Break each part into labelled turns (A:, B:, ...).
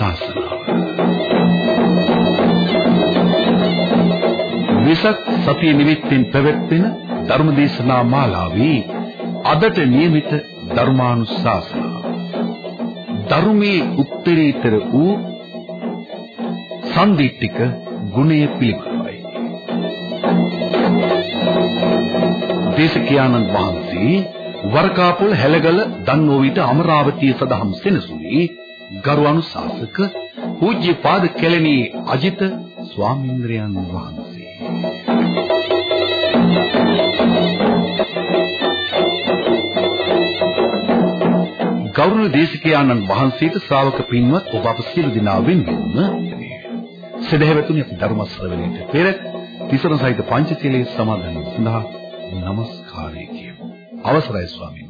A: ධර්මානුශාසනාව විසක් සතිය නිමිත්තෙන් පැවැත්වෙන ධර්මදේශනා මාලාවේ අදට නියමිත ධර්මානුශාසනාව ධර්මයේ උත්තරීතර වූ සම්දිට්ඨික ගුණය පිළිබඳවයි. දේශකයාණන් වහන්සේ වරකාපොළ හැලගල දන්නෝවිත අමරාවතිය සදහම් සෙනසුනේ ගරු අනුශාසක පූජ්‍යපාද කෙලණී අජිත ස්වාමීන්ද්‍රයන් වහන්සේ ගෞරවනීය දේශකයාණන් වහන්සේට ශ්‍රාවක පින්වත් ඔබ අප සියලු දෙනා වෙනුවෙන්ම සදහැවතුනි අපි ධර්ම ශ්‍රවණයට පෙර තිසරණ සහිත පංචශීලයේ සමාදන් සඳහා নমස්කාරය කියමු. අවසරයි ස්වාමීන් වහන්සේ.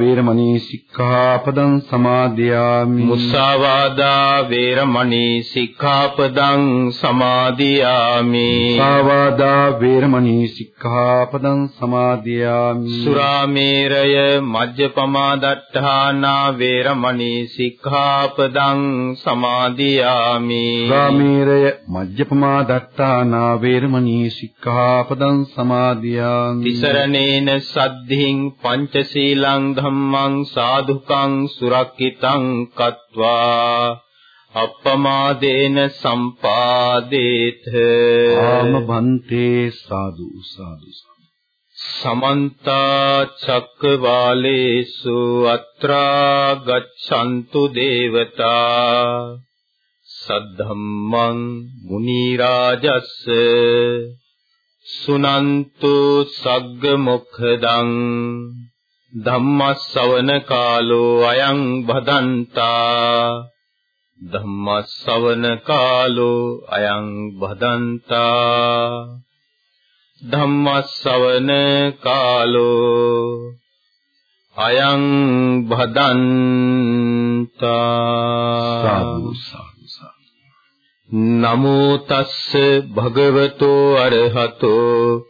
A: වේරමණී සික්ඛාපදං සමාදියාමි.
B: මුසාවාදා වේරමණී සික්ඛාපදං සමාදියාමි.
A: මුසාවාදා වේරමණී සික්ඛා සික්ඛාපදං සමාදියාමි.
B: සුරාමේරය මජ්ජපමා දට්ඨානා වේරමණී සික්ඛාපදං සමාදියාමි.
A: සුරාමේරය මජ්ජපමා දට්ඨානා වේරමණී සික්ඛාපදං සමාදියාමි.
B: තිසරණේන සද්ධින් පංචශීලං ධම්මං සාදුකං සුරක්කිතං කତ୍වා අප්පමාදේන සම්පාදේත
A: ආම බන්තේ සාදු සාදු
B: සමන්ත චක්කවාලේසු අත්‍රා ගච්ඡන්තු දේවතා සද්ධම්මං මුනි රාජස්ස සුනන්තු සග්ග මොක්ඛදං ධම්මස්සවන කාලෝ අයං භදන්තා. ධම්මස්සවන කාලෝ අයං බදන්තා ධම්මස්සවන කාලෝ අයං බදන්තා
A: සාදු සාදු.
B: නමෝ තස්ස භගවතෝ අරහතෝ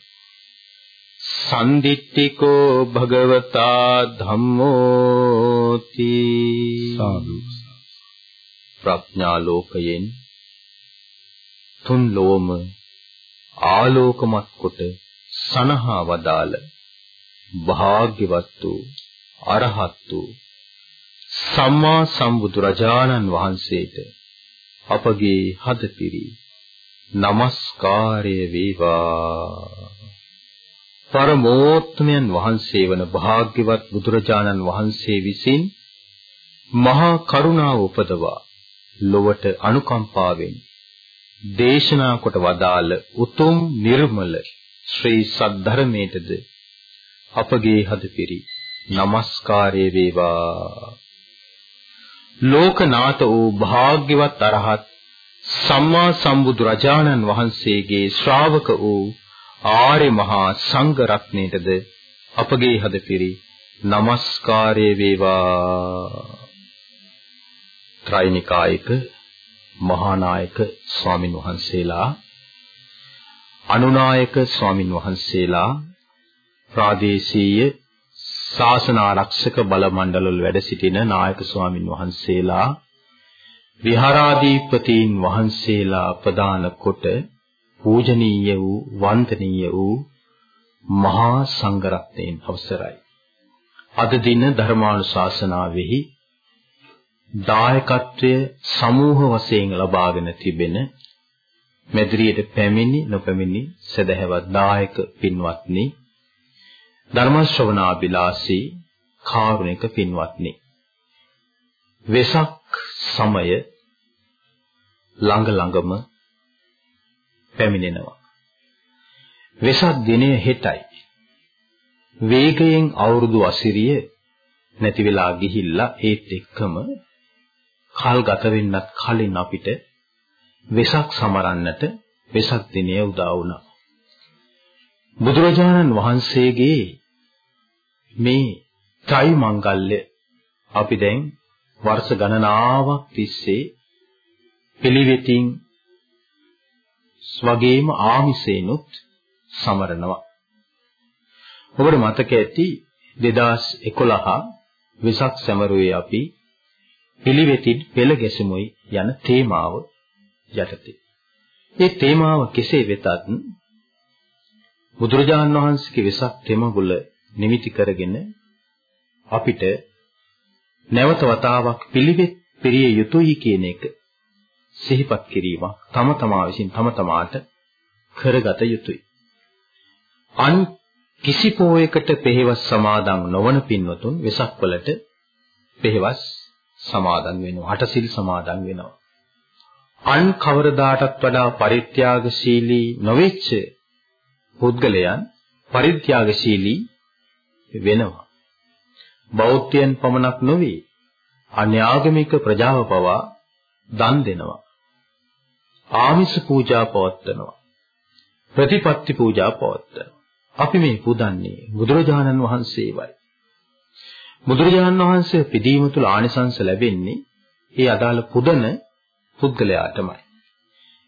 B: සම්දිත්තිකෝ භගවතා ධම්මෝති.
A: සාදු.
B: ප්‍රඥා ලෝකයෙන් තුන් ලෝම ආලෝකමත් කොට සනහා වදාළ භාග්‍යවත් වූ අරහත් වූ සම්මා සම්බුදු රජාණන් වහන්සේට අපගේ හදපිරි নমස්කාරය වේවා පරමෝත්තමයන් වහන්සේ වන භාග්‍යවත් බුදුරජාණන් වහන්සේ විසින් මහා කරුණාව උපදවා ලොවට අනුකම්පාවෙන් දේශනා කොට වදාළ උතුම් නිර්මල ශ්‍රී සද්ධර්මයටද අපගේ හදපිරි নমස්කාරය වේවා. ලෝකනාත වූ භාග්‍යවත් අරහත් සම්මා සම්බුදු රජාණන් වහන්සේගේ ශ්‍රාවක වූ ආර්ය මහා සංඝ රත්නයටද අපගේ හදපිරි নমස්කාරය වේවා. ත්‍රිනිකායක මහානායක ස්වාමින් වහන්සේලා අනුනායක ස්වාමින් වහන්සේලා ප්‍රාදේශීය ශාසන ආරක්ෂක බල මණ්ඩලවල වැඩ සිටින නායක ස්වාමින් වහන්සේලා විහාරාධිපතීන් වහන්සේලා ප්‍රදාන කොට පූජනීය වූ වන්දනීය වූ මහා සංඝරත්නයන් අවසරයි. අද දින ධර්මානුශාසනාවෙහි දායකත්වය සමූහ වශයෙන් ලබාගෙන තිබෙන මෙදිරියට පැමිණි නොපැමිණි සදහැවත් දායක පින්වත්නි ධර්ම ශ්‍රවණාබිලාසී කාරුණික පින්වත්නි වෙසක් සමය ළඟ ළඟම පැමිණෙනවා වෙසක් දිනය හෙටයි වේගයෙන් අවුරුදු අසිරිය නැති වෙලා ගිහිල්ලා ඒත් එක්කම කල් ගත වෙන්නත් කලින් අපිට වෙසක් සමරන්නට වෙසක් දිනය උදා වුණා. බුදුරජාණන් වහන්සේගේ මේ ත්‍රි මංගල්‍ය අපි දැන් වර්ෂ ගණනාවක් තිස්සේ පිළිවෙතින් ස්වගේම ආමිසේනුත් සමරනවා. ඔබට මතක ඇති 2011 වෙසක් සැමරුවේ අපි පිළිවෙතින් පෙළ ගැසෙමුයි යන තේමාව යටතේ. මේ තේමාව කෙසේ වෙතත් බුදුරජාණන් වහන්සේගේ වෙසක් තෙමගුල නිමිති කරගෙන අපිට නැවත වතාවක් පිළිවෙත් පිරිය යුතුයි කියන එක සිහිපත් කිරීමක් තම තමා විසින් තම තමාට කරගත යුතුයි. අන් කිසි පෝයකට පෙහෙවස් සමාදන් නොවන පින්වතුන් වෙසක් වලට පෙහෙවස් සමාදන් වෙනවා. අටසිල් සමාදන් වෙනවා. අන් කවරදාටත් වඩා පරිත්‍යාගශීලී නොවෙච්ච පුද්ගලයන් පරිත්‍යාගශීලී වෙනවා. බෞද්ධයන් පමණක් නොවේ අන්‍යාගමික ප්‍රජාව පවා දන් දෙනවා. ආමිස පූජා පවත්වනවා. ප්‍රතිපත්ති පූජා පවත්වනවා. අපි මේ පුදන්නේ බුදුරජාණන් වහන්සේවයි. බුදුරජාණන් වහන්සේ පිදීම තුළ ආනිසංස ලැබෙන්නේ ඒ අදාළ පුදන පුද්ගලයාටමයි.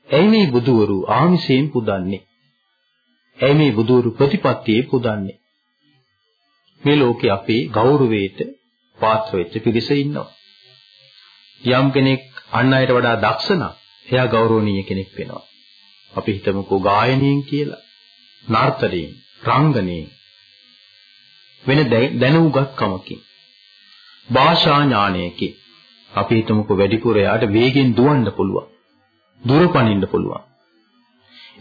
B: එයි මේ බුදුවරු ආමිසයෙන් පුදන්නේ. එයි මේ බුදුවරු ප්‍රතිපත්තියේ පුදන්නේ. මේ ලෝකේ අපේ ගෞරවයට පාත්‍ර වෙච්ච පිරිස ඉන්නවා. යම් කෙනෙක් අන් අයට වඩා දක්ෂ නම් එයා ගෞරවනීය කෙනෙක් වෙනවා. අපි හිතමුකෝ ගායනයෙන් කියලා, නර්තනයෙන්, රංගනයෙන් වෙන දැනුගත්කමකින් භාෂා ඥානයකින් අපි හිතමුකෝ වැඩිපුර එයාට වේගෙන් දුවන්න පුළුවන්. දුර පනින්න පුළුවන්.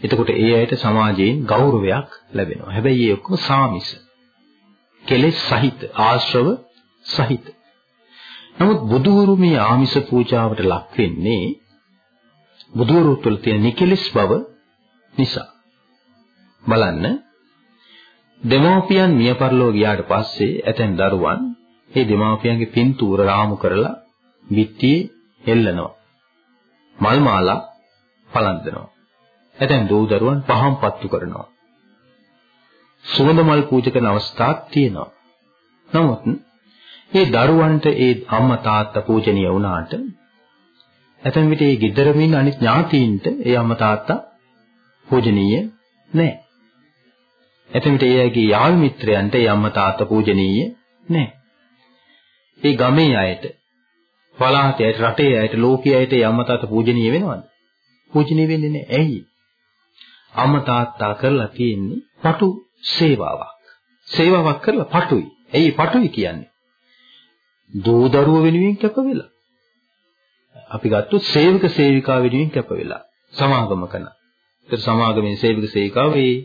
B: එතකොට ඒ අයට සමාජයෙන් ගෞරවයක් ලැබෙනවා. හැබැයි ඒ ඔක්කොම සාමිස. කෙලෙස් සහිත ආශ්‍රව සහිත. නමුත් බුදුවරු මේ ආමිස පූජාවට ලක් වෙන්නේ බුදුවරු තුළ තියෙන නිකලස් බව නිසා. බලන්න දෙමෝපියන් මිය පරලෝ ගියාට පස්සේ ඇතැම් දරුවන් ඒ දෙමාපියන්ගේ පින්තූර රාමු කරලා බිත්තියේ හෙල්ලනවා. මල් මාලා පලන්දනවා. ඇතැම් දූ දරුවන් පහම් පත්තු කරනවා. සුවඳ මල් පූජා කරන අවස්ථාවක් තියෙනවා. නමුත් මේ දරුවන්ට ඒ අම්මා තාත්තා පූජනීය වුණාට ඇතැම් විට ඒ ගෙදරම ඉන්න අනිත් ඥාතීන්ට ඒ අම්මා තාත්තා පූජනීය නැහැ. ඇතැම් විට ඒ අයගේ යාළු මිත්‍රයන්ට ඒ අම්මා තාත්තා පූජනීය නැහැ. ඒ ගමේ අයට පළාතේ අයට රටේ අයට ලෝකයේ අයට යම්ම තාත පූජනීය වෙනවද? පූජනීය වෙන්නේ නැහැ. ඇයි? අම්මා තාත්තා කරලා තියෙන්නේ පටු සේවාවක්. සේවාවක් කරලා පටුයි. ඇයි පටුයි කියන්නේ? දූ දරුව වෙනුවෙන් කැප වෙලා. අපි ගත්තොත් සේවක සේවිකා වෙනුවෙන් කැප වෙලා සමාගමක න. ඒතර සමාගමේ සේවක සේවිකාව ඒ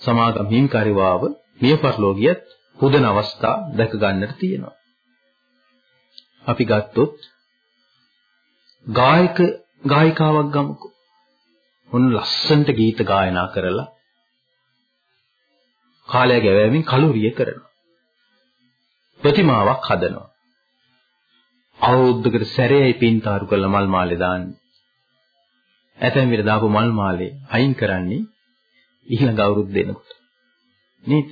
B: සමාගම් හිමිකාරිවාව මිය පරලෝකියත් පුදන අවස්ථා දැක ගන්නට තියෙනවා. අපි ගත්තොත් ගායක ගායිකාවක් ගමුකෝ. උන් ලස්සනට ගීත ගායනා කරලා කාලය ගෙවෑමෙන් කලුරිය කරනවා. ප්‍රතිමාවක් හදනවා. අවුරුද්දකට සැරේයි පින්තාරු කරලා මල් මාලේ දාන්නේ. ඇතැම් විට දාපු මල් මාලේ අයින් කරන්නේ ඊළඟ අවුරුද්ද එනකොට. නේද?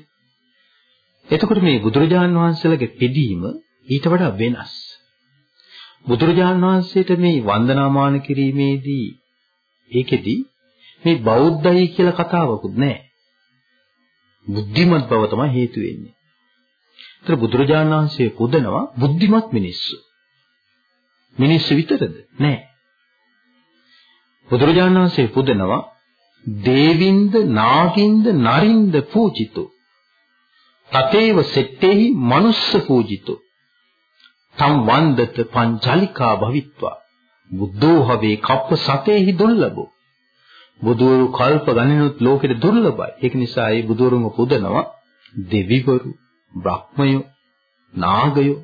B: එතකොට මේ බුදුරජාන් වහන්සේලගේ පිදීම ඊට වඩා වෙනස්. බුදුරජාන් වහන්සේට මේ වන්දනාමාන කිරීමේදී ඒකෙදි මේ බෞද්ධයි කියලා කතාවකුත් නැහැ. බුද්ධිමත් බව තමයි හේතු වෙන්නේ. ඒතර බුදුරජාණන් වහන්සේ පුදනවා බුද්ධිමත් මිනිස්සු. මිනිස්සු විතරද? නෑ. බුදුරජාණන් වහන්සේ පුදනවා දේවින්ද නාගින්ද නරින්ද පූජිතෝ. තතේව සෙට්ටේහි මනුස්ස පූජිතෝ. තම් වන්දත පංචලිකා භවිත්වා. බුද්ධෝ හවේ කප්ප සතේහි දුර්ලභෝ. බුදුවරු කල්ප ගණනුත් ලෝකෙට දුර්ලභයි. ඒක නිසා මේ බුදුවරුම පුදනවා දෙවිවරු, බ්‍රහ්මයෝ, නාගයෝ,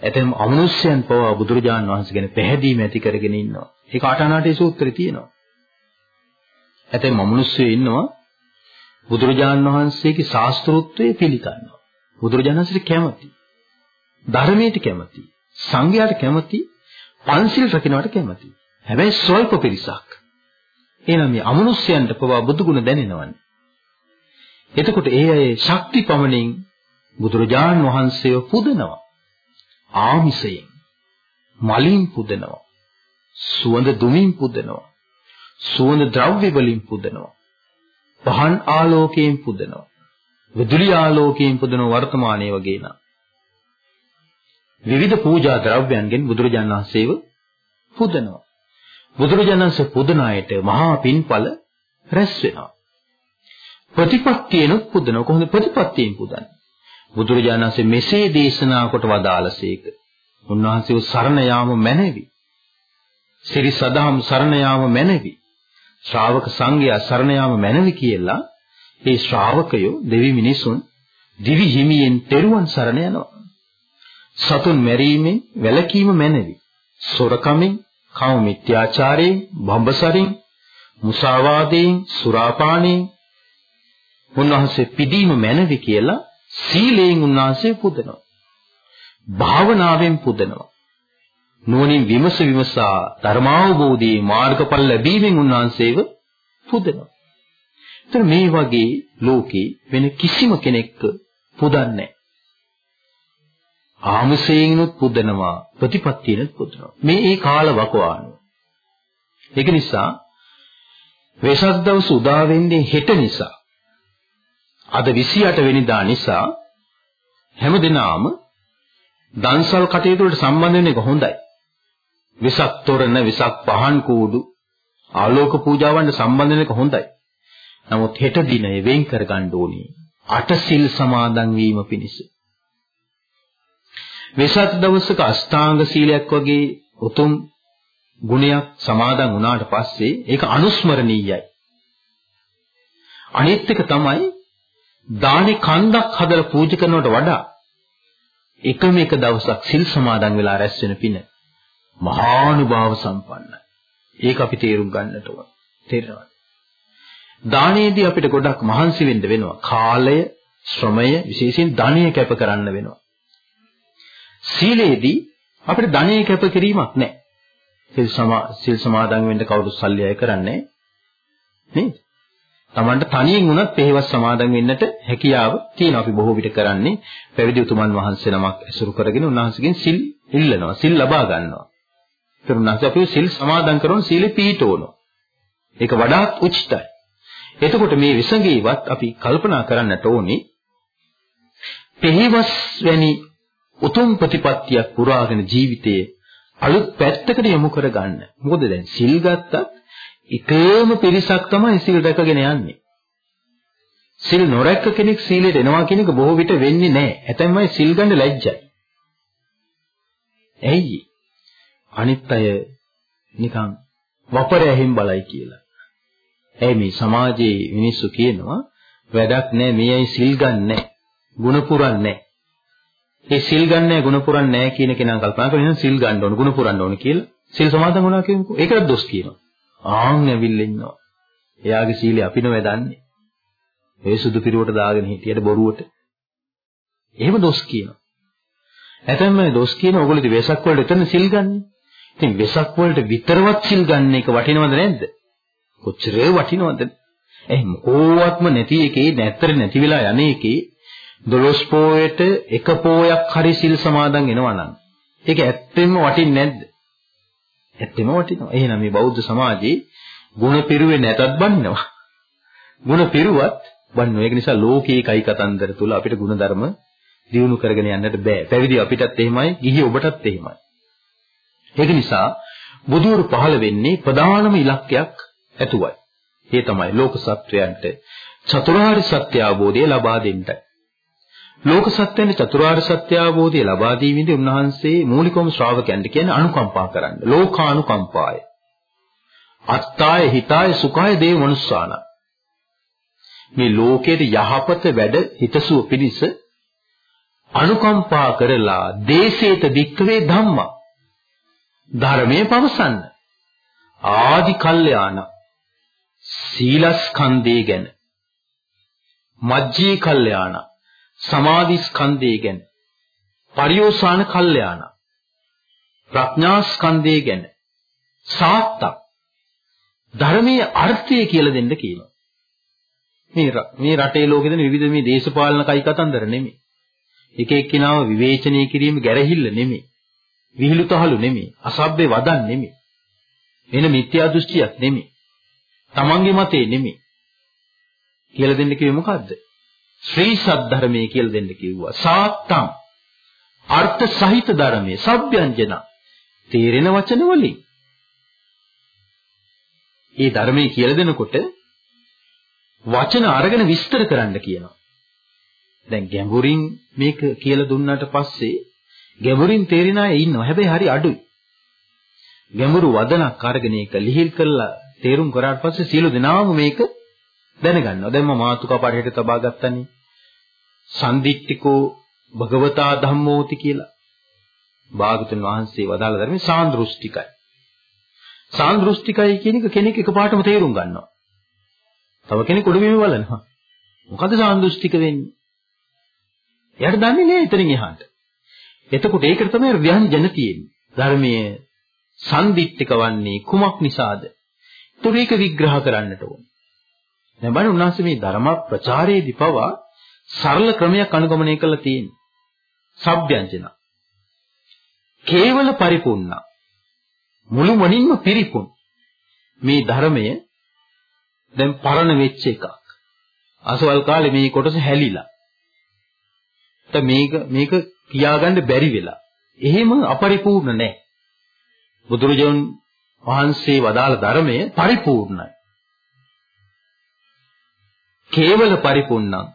B: ඇතැම් අමනුෂ්‍යයන් පවා බුදුරජාණන් වහන්සේ ගැන පැහැදීම ඇති කරගෙන ඉන්නවා. ඒක ආටානාටේ සූත්‍රයේ තියෙනවා. ඇතැම් අමනුෂ්‍යයෝ ඉන්නවා බුදුරජාණන් වහන්සේගේ ශාස්ත්‍රෝත්වයේ පිළිගන්නවා. බුදුරජාණන් වහන්සේට කැමති. ධර්මයට කැමති. සංඝයාට කැමති. පන්සිල් රකින්නට කැමති. හැබැයි ස්වල්ප පිරිසක්. එහෙනම් මේ අමනුෂ්‍යයන්ට පවා බුදුගුණ දැනෙනවනේ. එතකොට ඒ අය ශක්ති පමණින් බුදුරජාණන් වහන්සේව පුදනවා. ආමිසයෙන් මලින් පුදනවා. සුවඳ දුමින් පුදනවා. සුවඳ ද්‍රව්‍ය වලින් පුදනවා. පහන් ආලෝකයෙන් පුදනවා. විදුලි ආලෝකයෙන් පුදන වර්තමානයේ වගේ නා. විවිධ පූජා ද්‍රව්‍යයන්ගෙන් බුදුරජාණන් වහන්සේව පුදනවා. බුදුරජාණන්සේ පුදන අයට මහා පින්ඵල රැස් වෙනවා. ප්‍රතිපත්තියනොත් පුදන කොහොමද ප්‍රතිපත්තියෙන් පුදන්නේ? බුදුරජාණන්සේ මෙසේ දේශනා කොට වදාළසේක. උන්වහන්සේව සරණ යාම මැනවි. සිරි සදාම් සරණ යාම මැනවි. ශ්‍රාවක සංඝයා සරණ යාම මැනවි කියලා ඒ ශ්‍රාවකයෝ දෙවි මිනිසුන් දිවි හිමියෙන් තෙරුවන් සරණ යනවා. සතුන් මැරීමෙන් වැළකීම මැනවි. සොරකමින් කාම මිත්‍යාචාරයෙන්, බඹසරින්, මුසාවාදයෙන්, සුරාපානයෙන් උන්වහන්සේ පිදීම මැනවි කියලා සීලයෙන් උන්වහන්සේ පුදනවා. භාවනාවෙන් පුදනවා. නුවණින් විමස විමසා ධර්මාවබෝධී මාර්ගඵල ලැබීමෙන් උන්වහන්සේව පුදනවා. එතන මේ වගේ ලෝකේ වෙන කිසිම කෙනෙක් පුදන්නේ ආමසයෙන්ුත් පුදනවා ප්‍රතිපත්තියෙනුත් පුදනවා මේ ඒ කාල වකවානුව ඒක නිසා වෙසක් දවස උදා වෙන්නේ හෙට නිසා අද 28 වෙනිදා නිසා හැමදෙනාම දන්සල් කටයුතු වලට සම්බන්ධ වෙන එක හොඳයි. වෙසක් තොරණ වෙසක් පහන් කූඩු ආලෝක පූජාවන්ට සම්බන්ධ වෙන එක හොඳයි. නමුත් හෙට දිනය වෙන් කර ගන්න ඕනේ අටසිල් සමාදන් වීම පිණිස. වෙසක් දවසක අෂ්ටාංග සීලයක් වගේ උතුම් ගුණයක් සමාදන් වුණාට පස්සේ ඒක අනුස්මරණීයයි. අනිත් එක තමයි දානි කන්දක් හදලා පූජා කරනවට වඩා එකම එක දවසක් සිල් සමාදන් වෙලා රැස් වෙන පින මහානුභාව සම්පන්නයි. ඒක අපි තේරුම් ගන්නට ඕන. තේරෙනවද? දානයේදී අපිට ගොඩක් මහන්සි වෙන්න වෙනවා. කාලය, ශ්‍රමය, විශේෂයෙන් ධනය කැප කරන්න වෙනවා. සීලේදී අපිට ධනෙ කැපකිරීමක් නැහැ. සිල් සමා සිල් සමාදන් වෙන්න කවුරුත් සල්ලි අය කරන්නේ නේද? Tamanට තනියෙන් වුණත් පෙහෙවස් සමාදන් වෙන්නට හැකියාව තියෙනවා. අපි බොහෝ විට කරන්නේ පැවිදි උතුමන් වහන්සේ නමක් ඇසුරු කරගෙන උන්වහන්සේගෙන් සිල් ඉල්ලනවා. සිල් ලබා ගන්නවා. ඒතර උන්වහන්සේ අපිව සිල් සමාදන් කරන සීලෙ පිහිටවනවා. ඒක වඩාත් උචිතයි. එතකොට මේ විසඟේවත් අපි කල්පනා කරන්නට ඕනේ පෙහෙවස් වැනි උතුම් ප්‍රතිපත්තියක් පුරාගෙන ජීවිතයේ අලුත් පැත්තකට යොමු කරගන්න. මොකද දැන් සිල් ගත්තත් එකම පිරිසක් තමයි සීල් රැකගෙන යන්නේ. සීල් නොරැක කෙනෙක් සීලෙට එනවා කියන එක බොහෝ විට වෙන්නේ නැහැ. ඇතැම් අය සීල් ගන්න ලැජ්ජයි. ඇයි? අනිත් අය නිකන් වපරයෙන් බලයි කියලා. ඇයි මේ සමාජයේ මිනිස්සු කියනවා වැඩක් නැහැ මේ අය සීල් ගන්නෑ. ගුණ පුරන්නේ ඒ සිල් ගන්නෑ ගුණ පුරන්නේ නැහැ කියන කෙනා කල්පනා කරගෙන සිල් ගන්න ඕන ගුණ පුරන්න ඕන කියලා සිල් සමාදන් වුණා කියනකෝ ඒකට දොස් කියනවා ආන් ඇවිල්ලා ඉන්නවා. එයාගේ සීලය අපින වැදන්නේ. ඒ සුදු පිරුවට දාගෙන හිටියට බොරුවට. එහෙම දොස් කියනවා. ඇතැම්ම දොස් කියන ඕගොල්ලෝ ඉතින් වෙසක් වලට එතන සිල් ගන්න. ඉතින් වෙසක් වලට විතරවත් සිල් ගන්න එක වටිනවද නැද්ද? කොච්චර වටිනවද? එහෙම ඕවත්ම නැති එකේ නැත්තර නැති වෙලා යන්නේ එකේ දොළොස් පෝයට එක පෝයක් හරි සිල් සමාදන් වෙනවා නම් ඒක ඇත්තෙන්ම වටින්නේ නැද්ද? ඇත්තෙම වටිනවා. එහෙනම් මේ බෞද්ධ සමාජයේ ಗುಣ පිරුවේ නැතත් බන්නවා. ಗುಣ පිරුවත් බන්නවා. ඒක නිසා ලෝකේ කයි කතන්දර තුල අපිට ಗುಣ ධර්ම දියුණු කරගෙන යන්නට බෑ. පැවිදි අපිටත් එහෙමයි, ගිහි ඔබටත් එහෙමයි. ඒක නිසා බුදුවරු පහළ වෙන්නේ ප්‍රධානම ඉලක්කයක් ඇතුවයි. ඒ තමයි ලෝක සත්වයන්ට චතුරාර්ය සත්‍ය අවබෝධය ලබා දෙන්නයි. ලෝක සත්‍යයන් චතුරාර්ය සත්‍ය අවබෝධය ලබා දීමේදී උන්වහන්සේ මූලිකවම ශ්‍රාවකයන්ට කියන්නේ අනුකම්පා කරන්න. ලෝකානුකම්පාය. අත්තාය හිතාය සුඛාය දේව මනුස්සාන. මේ ලෝකයේ යහපත වැඩ හිතසුව පිණිස අනුකම්පා කරලා දේශේත වික්කවේ ධම්මා ධර්මයේ පවසන්න. ආදි කල්යාණ සීලස්කන්ධය ගැන මජ්ජී කල්යාණ සමාධි ස්කන්ධය ගැන පරිෝසాన කල්යාණ ප්‍රඥා ස්කන්ධය ගැන සාත්තක් ධර්මයේ අර්ථය කියලා දෙන්න කියනවා මේ මේ රටේ ලෝකෙ දෙන විවිධ මේ දේශපාලන කයි කතන්දර නෙමෙයි. එක එක්කිනාව විවේචනය කිරීම ගැරහිල්ල නෙමෙයි. විහිළු තහළු නෙමෙයි. අසභ්‍ය වදන් නෙමෙයි. එන මිත්‍යා දෘෂ්ටියක් නෙමෙයි. තමන්ගේ මතේ නෙමෙයි. කියලා දෙන්න කිව්වේ මොකද්ද? ශ්‍රී සද්ධර්මයේ කියලා දෙන්න කිව්වා. සාත්තම් අර්ථ සහිත ධර්මයේ සබ්යංජන තේරෙන වචන වලින්. ඒ ධර්මයේ කියලා දෙනකොට වචන අරගෙන විස්තර කරන්න කියනවා. දැන් ගැඹුරින් මේක කියලා දුන්නාට පස්සේ ගැඹුරින් තේරෙන අය ඉන්නවා. හැබැයි හරි අඩුයි. ගැඹුරු වදනක් අරගෙන ඒක ලිහිල් කරලා තේරුම් කරාට පස්සේ සියලු දෙනාම මේක දැනගන්නවා. දැන් මම මාතුකා පාඩේට තබා ගත්තනේ. සම්දික්තිකෝ භගවතා ධම්මෝති කියලා. භාගතුන් වහන්සේ වදාළ ධර්මයේ සාන්දෘෂ්ටිකයි. සාන්දෘෂ්ටිකයි කියන එක කෙනෙක් එකපාරටම තේරුම් ගන්නවා. තව කෙනෙක් උඩ බිම බලනවා. මොකද සාන්දෘෂ්ටික වෙන්නේ? එයාට දන්නේ නෑ එතනින් එහාට. එතකොට ඒකට තමයි ව්‍යංජන තියෙන්නේ. ධර්මයේ සම්දිත්තික වන්නේ කුමක් නිසාද? ඒතර ඒක විග්‍රහ කරන්නට ඕනේ. දැන් බලන්න උන්වහන්සේ මේ ධර්ම ප්‍රචාරයේදී පවා සරල ක්‍රමයක් අනුගමනය කරලා තියෙන්නේ. සබ්යංජන. කේවල පරිපූර්ණ. මුළු මනින්ම පිරිපුන්. මේ ධර්මය දැන් පරණ වෙච්ච එකක්. අසවල් කාලේ මේ කොටස හැලිලා. දැන් මේක මේක කියාගන්න බැරි වෙලා. එහෙම අපරිපූර්ණ නැහැ. බුදුරජාණන් වහන්සේ වදාළ ධර්මය පරිපූර්ණයි. කේවල පරිපූර්ණං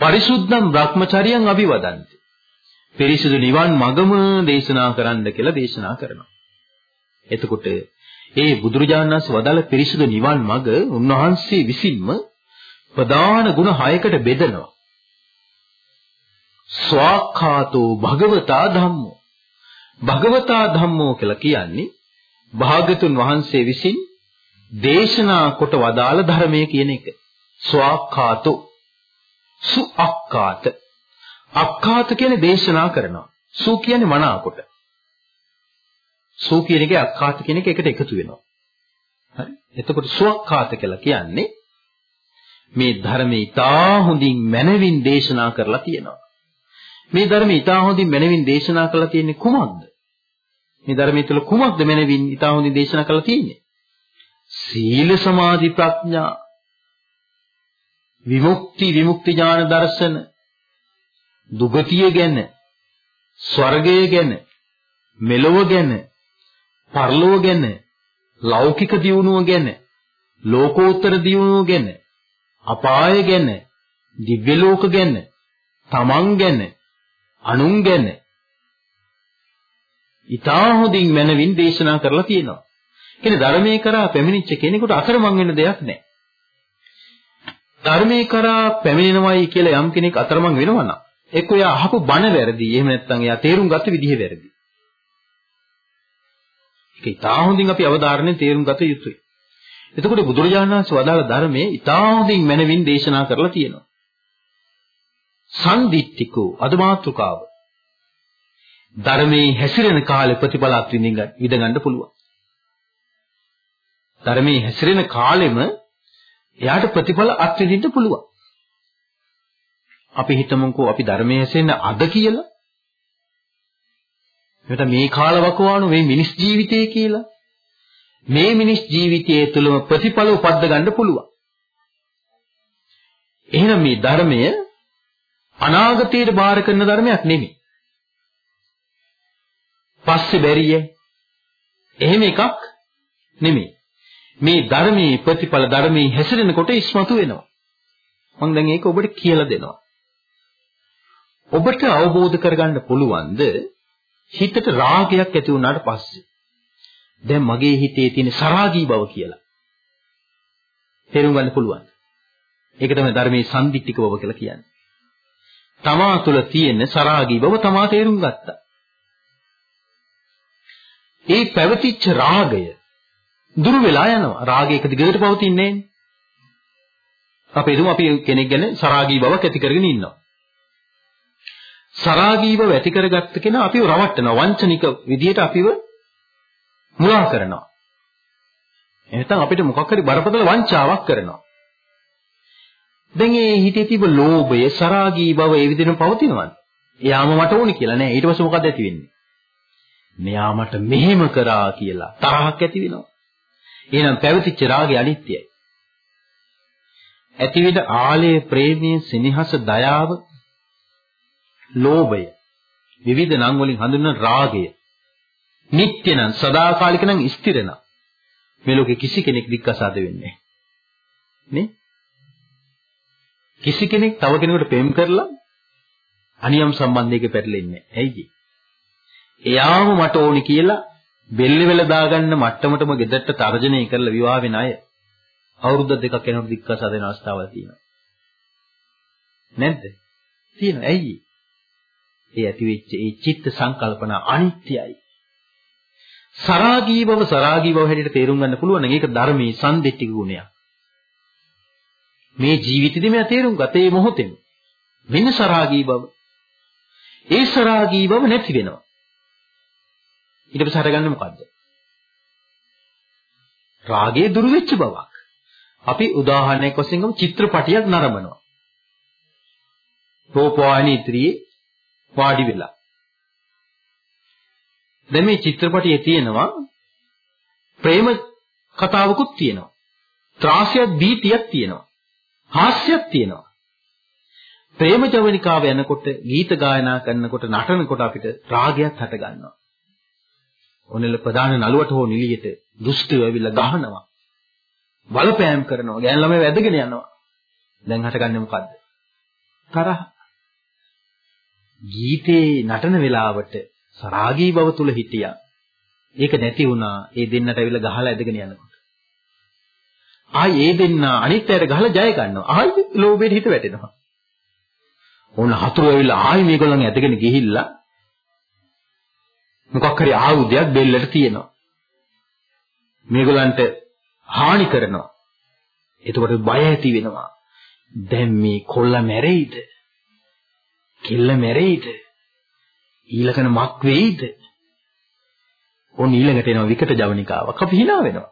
B: පරිසුද්ධම් Brahmacharyan අභිවදන්ති. පිරිසුදු නිවන් මගම දේශනා කරන්න කියලා දේශනා කරනවා. එතකොට ඒ බුදුරජාණන් වහන්සේ වදාළ පිරිසුදු නිවන් මග උන්වහන්සේ විසින්ම ප්‍රධාන ගුණ හයකට බෙදනවා. ස්වාක්ඛාතෝ භගවතා ධම්මෝ භගවතා ධම්මෝ කියලා කියන්නේ භාගතුන් වහන්සේ විසින් දේශනා කොට වදාළ ධර්මයේ කියන එක. ස්වාක්ඛාතෝ සු අක්කාත අක්කාත කියන්නේ දේශනා කරනවා. සු කියන්නේ මනාකොට. සු කියන එකේ අක්කාත කියන එක එකට එකතු වෙනවා. හරි? එතකොට සුවක්කාත කියලා කියන්නේ මේ ධර්මයේ ඉතා හොඳින් මනවින් දේශනා කරලා තියෙනවා. මේ ධර්මයේ ඉතා හොඳින් මනවින් දේශනා කරලා තියෙන්නේ කුමක්ද? මේ ධර්මයේ තුල කුමක්ද මනවින් ඉතා හොඳින් දේශනා කරලා තියෙන්නේ? සීල සමාධි ප්‍රඥා. විමුක්ති විමුක්ති ඥාන දර්ශන දුගතිය ගැන ස්වර්ගය ගැන මෙලොව ගැන පරලොව ගැන ලෞකික දියුණුව ගැන ලෝකෝත්තර දියුණුව ගැන, අපාය ගැන, දිව්‍ය ලෝක ගැන, තමන් ගැන, අනුන් ගැන ඊටා හොඳින් මනවින් දේශනා කරලා තියෙනවා. කියන්නේ ධර්මයේ කරා පැමිණිච්ච කෙනෙකුට අතරමං වෙන දෙයක් නැහැ. ධර්මයේ කරා පැමිණෙනවයි කියලා යම් කෙනෙක් අතරමං වෙනවා නම් එක්ක එයා අහපු බණ වැරදි. එහෙම නැත්නම් එයා තේරුම් ගත්ත විදිහ වැරදි. ඒක ඉතා හොඳින් අපි අවධාරණයෙන් තේරුම් ගත යුතුයි. එතකොට බුදුරජාණන් වහන්සේ වදාළ ධර්මයේ ඉතා හොඳින් මනවින් දේශනා කරලා තියෙනවා. සම්දිත්තිකෝ අද මාතෘකාව. ධර්මයේ හැසිරෙන කාලේ ප්‍රතිඵල අත්විඳින්න විඳගන්න පුළුවන්. ධර්මයේ හැසිරෙන කාලෙම එයාට ප්‍රතිඵල අත්විඳින්න පුළුවන්. අපි හිතමුකෝ අපි ධර්මයේ හැසිරෙන අද කියලා. එතන මේ කාලවකවානු මේ මිනිස් ජීවිතය කියලා. මේ මිනිස් ජීවිතයේ තුලම ප්‍රතිඵල උපද්ද ගන්න පුළුවන්. එහෙනම් මේ ධර්මය අනාගතයට බාර කරන ධර්මයක් නෙමෙයි. පස්සේ බැරිය. එහෙම එකක් නෙමෙයි. මේ ධර්මයේ ප්‍රතිඵල ධර්මයේ හැසිරෙනකොට ඉස්මතු වෙනවා. මම දැන් ඒක ඔබට කියලා දෙනවා. ඔබට අවබෝධ කරගන්න පුළුවන්ද හිතට රාගයක් ඇති වුණාට පස්සේ දැන් මගේ හිතේ තියෙන සරාගී බව කියලා. තේරුම් ගන්න පුළුවන්. ඒක තමයි ධර්මයේ සම්දිත්තික බව කියලා කියන්නේ. තමා තුළ තියෙන සරාගී බව තමා තේරුම් ගත්තා. ඒ පැවතිච්ච රාගය දුරු වෙලා යනවා. රාගය එක දිගට පවතින්නේ නැහැ. අපි හිතමු අපි කෙනෙක් ගැන සරාගී බවක් ඇති කරගෙන ඉන්නවා. සරාගී බව ඇති කරගත්ත කෙනා අපිව රවට්ටනවා. වංචනික විදියට අපිව මුලා කරනවා. එහෙනම් අපිට මොකක් හරි බරපතල වංචාවක් කරනවා. දැන් ඒ හිතේ තිබ ලෝභය, සරාගී බව ඒ විදිහටම පවතිනවද? එයාම මට ඕනේ කියලා නෑ. ඊට පස්සේ මොකද ඇති වෙන්නේ? මෙයා මට මෙහෙම කරා කියලා තරහක් ඇති වෙනවා. එහෙනම් පැවතිච්ච රාගය අනිත්‍යයි. ඇතිවිද ආලය, ප්‍රේමය, සෙනෙහස, දයාව, ලෝභය. විවිධ නම් වලින් හඳුන්වන රාගය. නිට්ටය නම් සදාකාලික නම් ස්ථිර නම්. මේ ලෝකේ කිසි කෙනෙක් දික්කසාද වෙන්නේ නේ? කිසි කෙනෙක් තව කෙනෙකුට ප්‍රේම කරලා අනියම් සම්බන්ධයක පැටලෙන්නේ ඇයි? එයාම මට ඕනි කියලා බෙල්ල වෙල දාගන්න මට්ටමටම ගෙදරට තර්ජනය කරලා විවාහ වෙන අය අවුරුදු දෙකක් යනකොට දික්කසාද වෙන අවස්ථාවල් තියෙනවා නැද්ද තියෙනවා ඇයි ඒ ඇතිවෙච්ච ඒ චිත්ත සංකල්පන අනිත්‍යයි සරාගී බව සරාගී බව හැටියට තේරුම් ගන්න පුළුවන් නම් ඒක ධර්මයේ සම්දිත්තික ගුණයක්. මේ ජීවිතෙදි මම තේරුම් ගත්තේ මේ මොහොතේම. මෙන්න සරාගී බව. ඒ සරාගී බව නැති වෙනවා. ඊට පස්සේ හටගන්නේ මොකද්ද? රාගයේ දුරු වෙච්ච බවක්. අපි උදාහරණයක් වශයෙන් ගමු චිත්‍රපටියක් නරඹනවා. රූපවාහිනී ඉදිරියේ වාඩි වෙලා දැන් මේ චිත්‍රපටියේ තියෙනවා ප්‍රේම කතාවකුත් තියෙනවා. ත්‍රාසයක් බීතියක් තියෙනවා. හාස්‍යයක් තියෙනවා. ප්‍රේම ජවනිකාව යනකොට ගීත ගායනා කරනකොට නටනකොට අපිට රාගයක් හට ගන්නවා. ඔනෙල ප්‍රධාන නළුවට හෝ නිලියට දුෂ්ටයෝ ඇවිල්ලා ගහනවා. බලපෑම් කරනවා. ගෑන් ළමයි වැදගෙන යනවා. දැන් හටගන්නේ මොකද්ද? තරහ. ගීතේ නටන වෙලාවට සරාගී බව තුල හිටියා. ඒක නැති වුණා. ඒ දෙන්නට ඇවිල්ලා ගහලා ඇදගෙන යනකොට. ආයි ඒ දෙන්න අනිත් අයට ගහලා ජය ගන්නවා. ආයි ලෝභයට හිත වැටෙනවා. ඕන හතුරු ඇවිල්ලා ආයි මේගොල්ලන් ඇදගෙන ගිහිල්ලා මොකක් හරි ආයුධයක් බෙල්ලට තියෙනවා. මේගොල්ලන්ට හානි කරනවා. එතකොට බය ඇති වෙනවා. දැන් මේ කොල්ල මැරෙයිද? කිල්ල මැරෙයිද? ඊළඟන මක් වෙයිද? ඕන ඊළඟට එනවා විකට ජවනිකාවක්. අපි hina වෙනවා.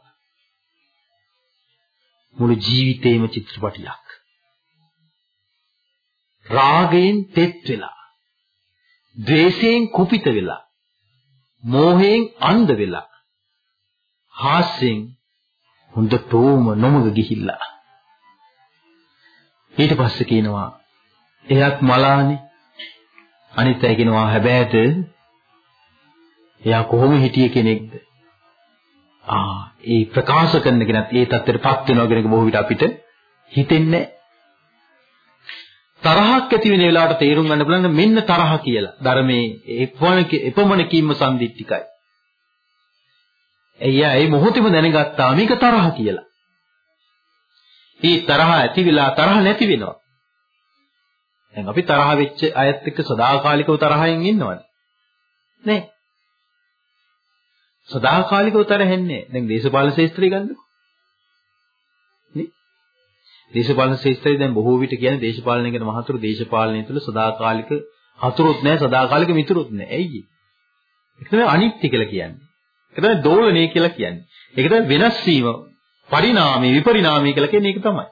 B: මුළු ජීවිතේම චිත්‍රපටියක්. රාගයෙන් තෙත් වෙලා, ද්වේෂයෙන් කුපිත වෙලා, මෝහයෙන් අන්ධ වෙලා, හාස්යෙන් හොඳටම නොමග ගිහිල්ලා. ඊට පස්සේ කියනවා එයත් මලානේ අනිත් අය කියනවා හැබෑට එයා කොහොම හිටිය කෙනෙක්ද? ආ ඒ ප්‍රකාශ කරන කෙනත් ඒ தත්ත්වයටපත් වෙනවා කියන එක බොහෝ විට අපිට හිතෙන්නේ තරහක් ඇති වෙන වෙලාවට තේරුම් ගන්න පුළුවන් මෙන්න තරහ කියලා. ධර්මයේ එපමණකින්ම සම්දිත්තිකයි. එయ్యා ඒ මොහොතේම දැනගත්තා මේක තරහ කියලා. මේ තරහ ඇති වෙලා තරහ නැති වෙනවා. දැන් අපි තරහ වෙච්ච අයත් එක්ක සදාකාලිකව තරහෙන් ඉන්නවනේ. නේ? සදාකාලිකව තරහෙන්නේ. දැන් දේශපාලන ශාස්ත්‍රය ගන්නකො. නේ? දේශපාලන ශාස්ත්‍රය දැන් බොහෝ විට කියන්නේ දේශපාලනය ගැන මහතුරු දේශපාලනය තුළ සදාකාලික හතුරුත් නැහැ සදාකාලික මිතුරුත් නැහැ. ඇයි? ඒක තමයි අනිත්‍ය කියලා කියන්නේ. ඒක තමයි දෝලණය කියලා කියන්නේ. ඒක තමයි වෙනස් වීම, පරිණාමය, විපරිණාමය කියලා කියන්නේ ඒක තමයි.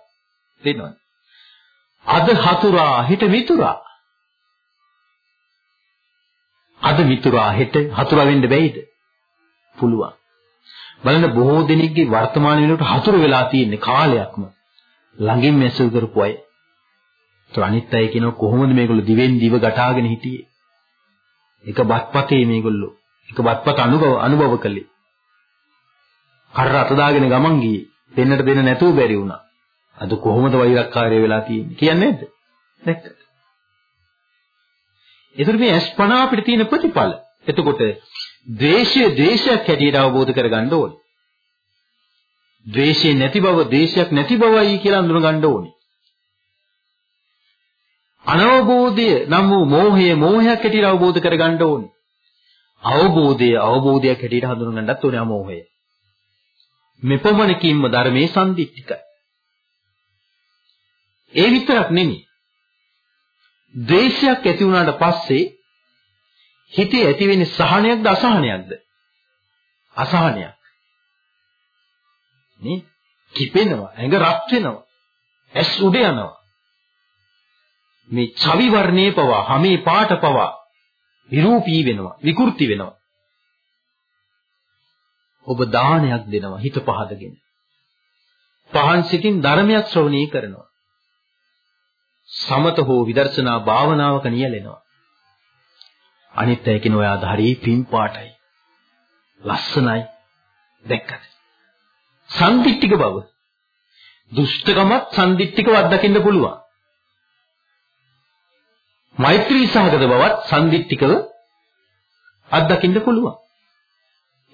B: තේරෙනවද? අද හතුරා හෙට මිතුරා. අද මිතුරා හෙට හතුරා වෙන්න බැයිද? පුළුවන්. බලන්න බොහෝ දෙනෙක්ගේ වර්තමාන වෙනකොට හතුරු වෙලා තියෙන කාලයක්ම ළඟින් මැසු කරපු අය. ඒත් අනිත් අය කියනවා කොහොමද මේගොල්ලෝ දිවෙන් දිව ගටාගෙන හිටියේ? එක බත්පතේ මේගොල්ලෝ එක බත්පත අනුභව අනුභව කළේ. කර රට දාගෙන ගමන් ගියේ. දෙන්නට දෙන්න නැතුව බැරි වුණා. අද කොහොමද වෛරක්කාරය වෙලා තියෙන්නේ කියන්නේ නැද්ද? දැක්කද? ඒතර මේ අස්පනා අපිට තියෙන ප්‍රතිඵල. එතකොට ද්වේෂය ද්වේෂයක් හැටියට අවබෝධ කරගන්න ඕනේ. ද්වේෂය නැති බව ද්වේෂයක් නැති බවයි කියලා අඳුන ගන්න ඕනේ. අනවබෝධය නම් වූ මෝහය මෝහයක් හැටියට අවබෝධ කරගන්න ඕනේ. අවබෝධය අවබෝධයක් හැටියට හඳුනගන්නත් ඕනේ අමෝහය. මෙපමණකින්ම ධර්මයේ සම්දිත්තිකයි. ඒ විතරක් නෙමෙයි. ද්වේෂයක් ඇති වුණාට පස්සේ හිතේ ඇති වෙන්නේ සහනයක්ද අසහනයක්ද? අසහනයක්. නේ? කිපෙනවා, ඇඟ රත් වෙනවා. ඇස් උඩ යනවා. මේ චවි වර්ණේ පවා, හැමේ පාට පවා විරූපී වෙනවා, විකෘති වෙනවා. ඔබ දානයක් දෙනවා හිත පහදගෙන. පහන් සිතින් ධර්මයක් ශ්‍රවණය කරනවා. සමත හෝ විදර්ශනා භාවනාවක නියැලෙනවා. අනිත් අය කියන ඔයා ධාරී පින් පාටයි. ලස්සනයි. දැක්කද? සම්දිත්තික බව. දුෂ්ටකමත් සම්දිත්තිකව අත්දකින්න පුළුවන්. මෛත්‍රී සහගත බවත් සම්දිත්තිකව අත්දකින්න පුළුවන්.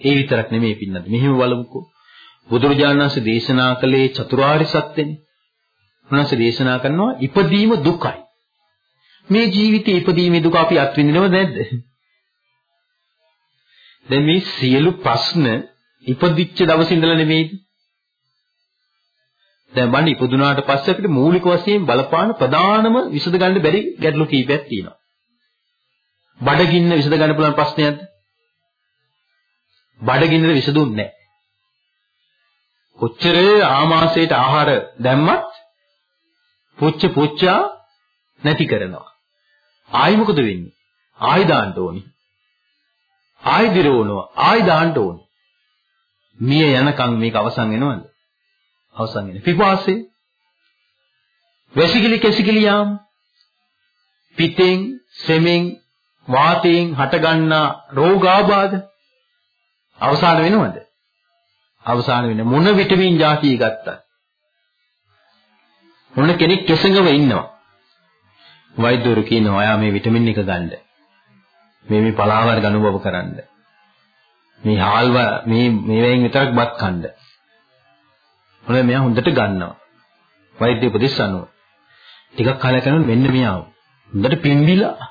B: ඒ විතරක් නෙමෙයි පින්නත්. මෙහෙම බලමුකෝ. බුදුරජාණන් වහන්සේ දේශනා කළේ චතුරාර්ය සත්‍යනේ. උන්වහන්සේ දේශනා කරනවා ඉපදීම දුකයි. මේ ජීවිතේ ඉපදීමේ දුක අපි අත්විඳිනවද නැද්ද? දැන් මේ සියලු ප්‍රශ්න ඉපදිච්ච දවසේ ඉඳලා නෙමෙයි. දැන් මම ඉපදුනාට පස්සේ අපිට මූලික වශයෙන් බලපාන ප්‍රධානම විසඳ ගන්න බැරි ගැටලු කීපයක් තියෙනවා. බඩගින්න විසඳ ගන්න පුළුවන් ප්‍රශ්නයක්ද? බඩගින්නට විසඳුන්නේ නැහැ. කොච්චර ආමාශයට ආහාර දැම්මත් පුච්ච පුච්චා නැති කරනවා. ආයි මොකද වෙන්නේ? ආයි දාන්න ඕනි. ආයි දිරවනවා. ආයි දාන්න ඕනි. මිය යනකම් මේක අවසන් වෙනවද? අවසන් වෙන. පිපාසය. වැසිකිලි කැසිකිලි යාම. පිතෙන්, සෙමෙන්, වාතයෙන් හටගන්නා රෝගාබාධ අවසාන වෙනවද? අවසාන වෙන මොන විටමින් જાතිය ගත්තත් මොන කෙනෙක් කෙසඟව ඉන්නවා. වෛද්‍යවරු කියනවා ඔයා මේ විටමින් එක ගන්න. මේ මේ පලාවර්ග අනුභව කරන්න. මේ හාල්ව මේ මේවෙන් විතරක් බත් කන්න. මොකද මෙයා හොඳට ගන්නවා. වෛද්‍ය උපදෙස් අනුව. ටිකක් කාලයක් යනකොට මෙන්න මෙයා හොඳට පිම්බිලා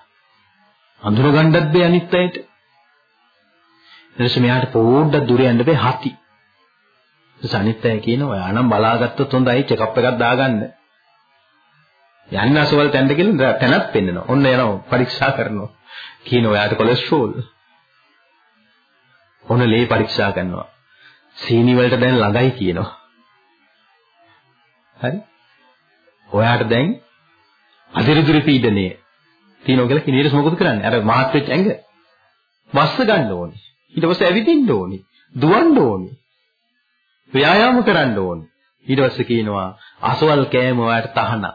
B: අඳුර ගන්නත් බෑ අනිත් අයට. ඊට මෙයාට පොඩ්ඩක් දුර යන්න බෑ හති. ඊට අනිත් අය කියනවා ඔයා නම් බලාගත්තොත් හොඳයි චෙක් අප් එකක් දාගන්න. යන්න අසවල් තැනට කියලා තැනක් පෙන්නනවා. ඔන්න යනවා පරීක්ෂා කරනවා. කියන ඔයාට කොලෙස්ටරෝල්. ඔන්න ලේ පරීක්ෂා කරනවා. සීනි වලට දැන් ළඟයි කියනවා. හරි? ඔයාට දැන් අදිරිදුරි පීඩනය තියෙනවා කියලා කිනීරස් මොකද කරන්නේ? අර මහත් වෙච්ච ඇඟ වස්ස ගන්න ඕනේ. ඊට පස්සේ ඇවිදින්න ඕනේ. දුවන්න ඕනේ. ව්‍යායාම කරන්න ඕනේ. ඊට පස්සේ කියනවා අසවල් කෑම ඔයාට තහනම්.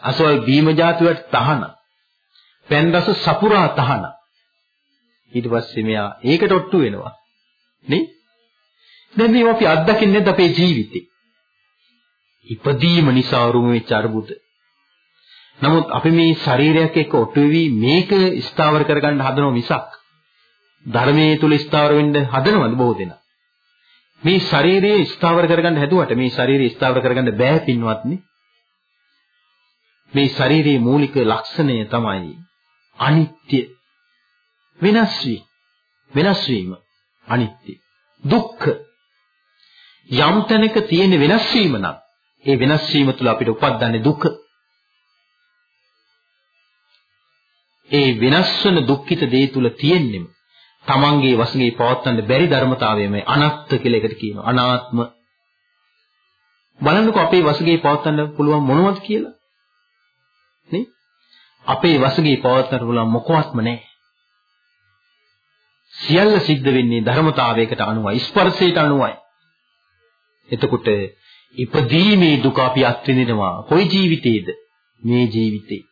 B: අසවල් බීම જાතියට තහනම්. පෙන් රස සපුරා තහනම්. ඊට පස්සේ මෙයා ඒකට ඔට්ටු වෙනවා. නේ? දැන් මේව අපි අත්දකින්නේ නැද්ද අපේ ජීවිතේ? ඉපදීම නිසා උරුම වෙච්ච අරුබුද. නමුත් අපි මේ ශරීරයක් එක්ක ඔට්ටු වෙවි මේක ස්ථාවර කරගන්න හදනව මිසක් ධර්මයේ තුල ස්ථාවර වෙන්න හදනවද බොහෝ දෙනා? මේ ශරීරයේ ස්ථාවර කරගන්න හැදුවට මේ ශරීරය ස්ථාවර කරගන්න බෑ පින්වත්නි. මේ ශරීරයේ මූලික ලක්ෂණය තමයි අනිත්‍ය වෙනස් වීම. වෙනස් වීම අනිත්‍ය. දුක්ඛ යම් තැනක තියෙන වෙනස් වීම නම් ඒ වෙනස් වීම තුළ අපිට උපද්දන්නේ දුක. ඒ වෙනස් වෙන දුක්ඛිත දේ තුළ තියෙන්නෙම තමන්ගේ වශයෙන් පවත්වන්න බැරි ධර්මතාවය මේ අනත්ත් කියලා එකට කියනවා. අනාත්ම. බලන්නකෝ අපේ වශයෙන් පවත්වන්න පුළුවන් මොනවද කියලා? නේ? අපේ වශයෙන් පවත්වන්න පුළුවන් මොකවත්ම නැහැ. සියල්ල සිද්ධ වෙන්නේ ධර්මතාවයකට අනුවයි ස්පර්ශයට අනුවයි. එතකොට ඉපදීමේ දුක අපි අත්විඳිනවා කොයි ජීවිතේද? මේ ජීවිතේ.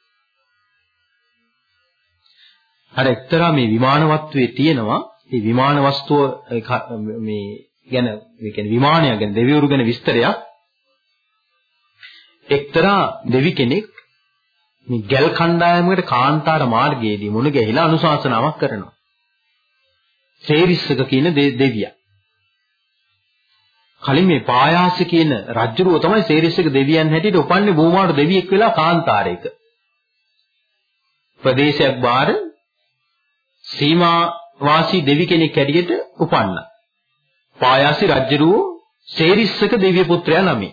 B: අර එක්තරා මේ විමාන වස්තුවේ තියෙනවා මේ විමාන වස්තුව මේ ගැන මේ කියන්නේ විමානය ගැන දෙවිවරු ගැන විස්තරයක් එක්තරා දෙවි කෙනෙක් මේ ගල් කණ්ඩායමකට කාන්තාර මාර්ගයේදී මුණ ගැහිලා අනුශාසනාවක් කරනවා. සේරිස්සක කියන දෙවියා. කලින් මේ පායාස කියන රජුරුව තමයි සේරිස්සක දෙවියන් හැටියට උපන්නේ භූමාවට දෙවියෙක් වෙලා කාන්තාරයක. ප්‍රදේශයක් බාර සීමා වාසී දෙවි කෙනෙක් හැටියට උපන්නා. පායාසි රජුරුව සේරිස්සක දෙවිය පුත්‍රයා නමයි.